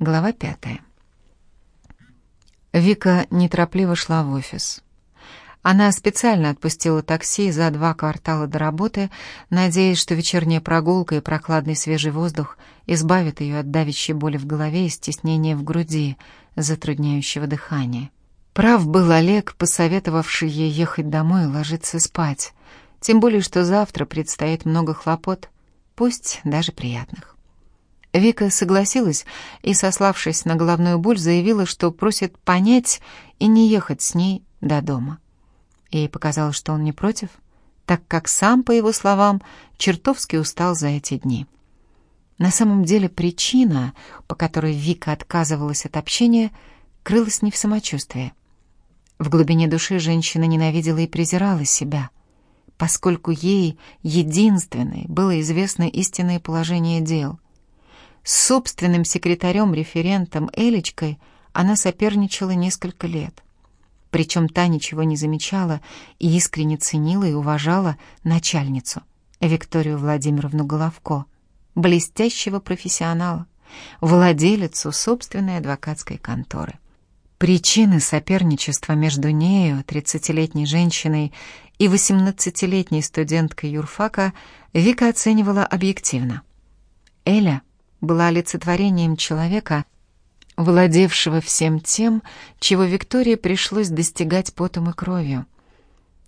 Глава пятая. Вика неторопливо шла в офис. Она специально отпустила такси за два квартала до работы, надеясь, что вечерняя прогулка и прохладный свежий воздух избавят ее от давящей боли в голове и стеснения в груди, затрудняющего дыхание. Прав был Олег, посоветовавший ей ехать домой и ложиться спать, тем более, что завтра предстоит много хлопот, пусть даже приятных. Вика согласилась и, сославшись на головную боль, заявила, что просит понять и не ехать с ней до дома. Ей показалось, что он не против, так как сам, по его словам, чертовски устал за эти дни. На самом деле причина, по которой Вика отказывалась от общения, крылась не в самочувствии. В глубине души женщина ненавидела и презирала себя, поскольку ей единственной было известно истинное положение дел — с собственным секретарем-референтом Элечкой она соперничала несколько лет. Причем та ничего не замечала и искренне ценила и уважала начальницу, Викторию Владимировну Головко, блестящего профессионала, владелицу собственной адвокатской конторы. Причины соперничества между нею, 30-летней женщиной, и 18-летней студенткой юрфака Вика оценивала объективно. Эля была олицетворением человека, владевшего всем тем, чего Виктории пришлось достигать потом и кровью.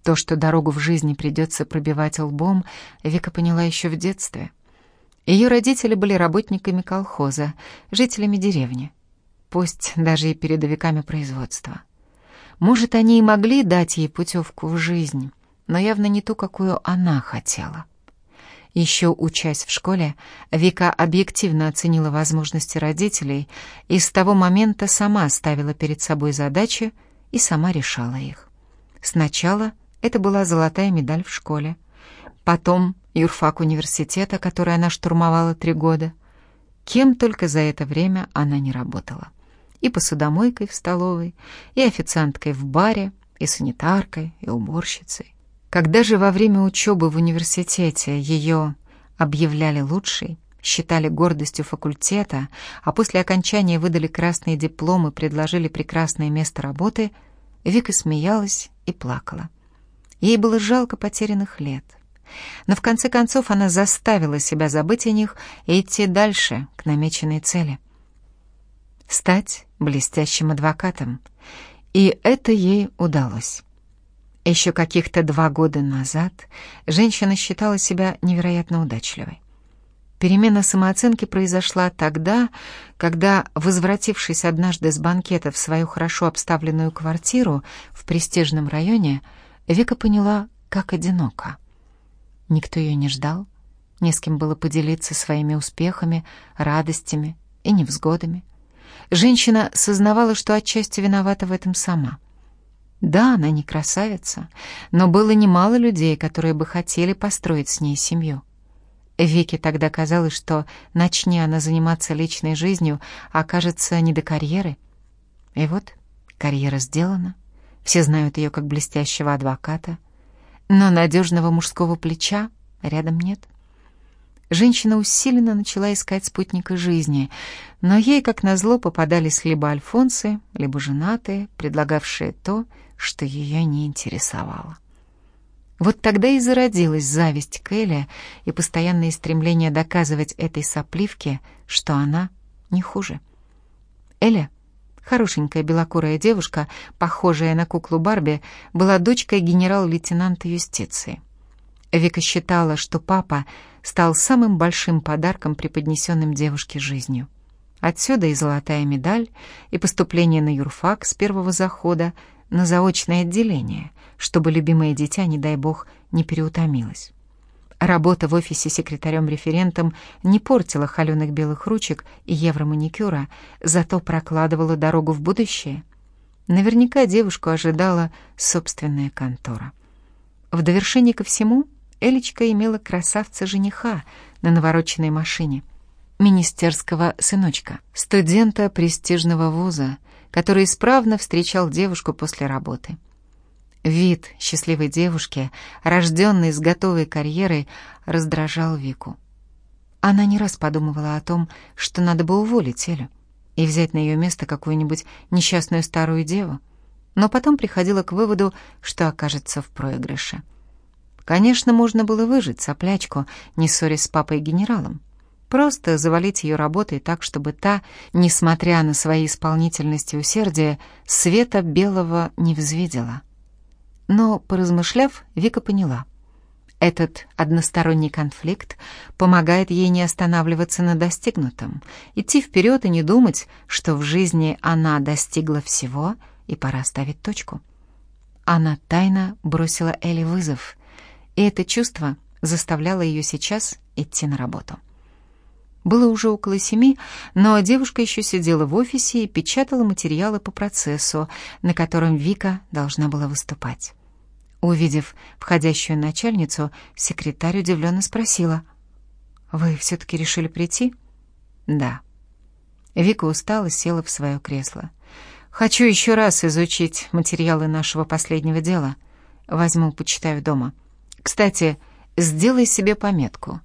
То, что дорогу в жизни придется пробивать лбом, Вика поняла еще в детстве. Ее родители были работниками колхоза, жителями деревни, пусть даже и передовиками производства. Может, они и могли дать ей путевку в жизнь, но явно не ту, какую она хотела. Еще учась в школе, Вика объективно оценила возможности родителей и с того момента сама ставила перед собой задачи и сама решала их. Сначала это была золотая медаль в школе, потом юрфак университета, который она штурмовала три года. Кем только за это время она не работала. И посудомойкой в столовой, и официанткой в баре, и санитаркой, и уборщицей. Когда же во время учебы в университете ее объявляли лучшей, считали гордостью факультета, а после окончания выдали красные дипломы, предложили прекрасное место работы, Вика смеялась и плакала. Ей было жалко потерянных лет. Но в конце концов она заставила себя забыть о них и идти дальше, к намеченной цели. Стать блестящим адвокатом. И это ей удалось. Еще каких-то два года назад женщина считала себя невероятно удачливой. Перемена самооценки произошла тогда, когда, возвратившись однажды с банкета в свою хорошо обставленную квартиру в престижном районе, Вика поняла, как одиноко. Никто ее не ждал, не с кем было поделиться своими успехами, радостями и невзгодами. Женщина сознавала, что отчасти виновата в этом сама — да, она не красавица, но было немало людей, которые бы хотели построить с ней семью. Вике тогда казалось, что начни она заниматься личной жизнью, окажется не до карьеры. И вот карьера сделана, все знают ее как блестящего адвоката, но надежного мужского плеча рядом нет. Женщина усиленно начала искать спутника жизни, но ей, как назло, попадались либо альфонсы, либо женатые, предлагавшие то, что ее не интересовало. Вот тогда и зародилась зависть к Эле и постоянное стремление доказывать этой сопливке, что она не хуже. Эля, хорошенькая белокурая девушка, похожая на куклу Барби, была дочкой генерал-лейтенанта юстиции. Вика считала, что папа стал самым большим подарком, преподнесенным девушке жизнью. Отсюда и золотая медаль, и поступление на юрфак с первого захода, на заочное отделение, чтобы любимое дитя, не дай бог, не переутомилось. Работа в офисе секретарем-референтом не портила холеных белых ручек и евроманикюра, зато прокладывала дорогу в будущее. Наверняка девушку ожидала собственная контора. В довершение ко всему Элечка имела красавца-жениха на навороченной машине, министерского сыночка, студента престижного вуза — который исправно встречал девушку после работы. Вид счастливой девушки, рожденной с готовой карьерой, раздражал Вику. Она не раз подумывала о том, что надо бы уволить Элю, и взять на ее место какую-нибудь несчастную старую деву, но потом приходила к выводу, что окажется в проигрыше. Конечно, можно было выжить соплячку, не ссорясь с папой-генералом. Просто завалить ее работой так, чтобы та, несмотря на свои исполнительность и усердие, света белого не взвидела. Но, поразмышляв, Вика поняла. Этот односторонний конфликт помогает ей не останавливаться на достигнутом, идти вперед и не думать, что в жизни она достигла всего и пора ставить точку. Она тайно бросила Элли вызов, и это чувство заставляло ее сейчас идти на работу. Было уже около семи, но девушка еще сидела в офисе и печатала материалы по процессу, на котором Вика должна была выступать. Увидев входящую начальницу, секретарь удивленно спросила. «Вы все-таки решили прийти?» «Да». Вика устала, села в свое кресло. «Хочу еще раз изучить материалы нашего последнего дела. Возьму, почитаю дома. Кстати, сделай себе пометку»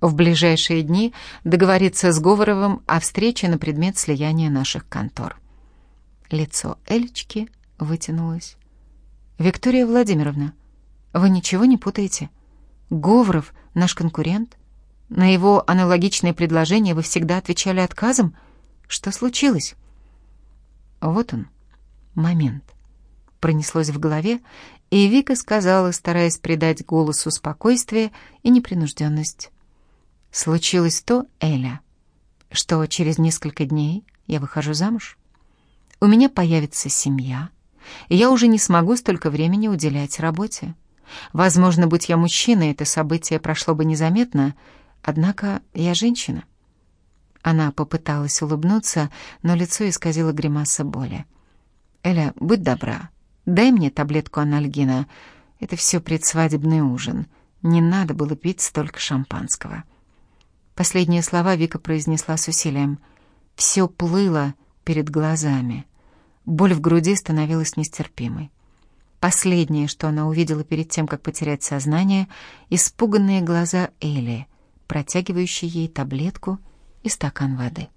в ближайшие дни договориться с Говоровым о встрече на предмет слияния наших контор. Лицо Элечки вытянулось. «Виктория Владимировна, вы ничего не путаете? Говоров — наш конкурент. На его аналогичные предложения вы всегда отвечали отказом. Что случилось?» Вот он, момент. Пронеслось в голове, и Вика сказала, стараясь придать голосу спокойствие и непринужденность. Случилось то, Эля, что через несколько дней я выхожу замуж. У меня появится семья, и я уже не смогу столько времени уделять работе. Возможно, будь я мужчиной, это событие прошло бы незаметно, однако я женщина. Она попыталась улыбнуться, но лицо исказило гримаса боли. «Эля, будь добра, дай мне таблетку анальгина. Это все предсвадебный ужин. Не надо было пить столько шампанского». Последние слова Вика произнесла с усилием. Все плыло перед глазами. Боль в груди становилась нестерпимой. Последнее, что она увидела перед тем, как потерять сознание, испуганные глаза Эли, протягивающие ей таблетку и стакан воды.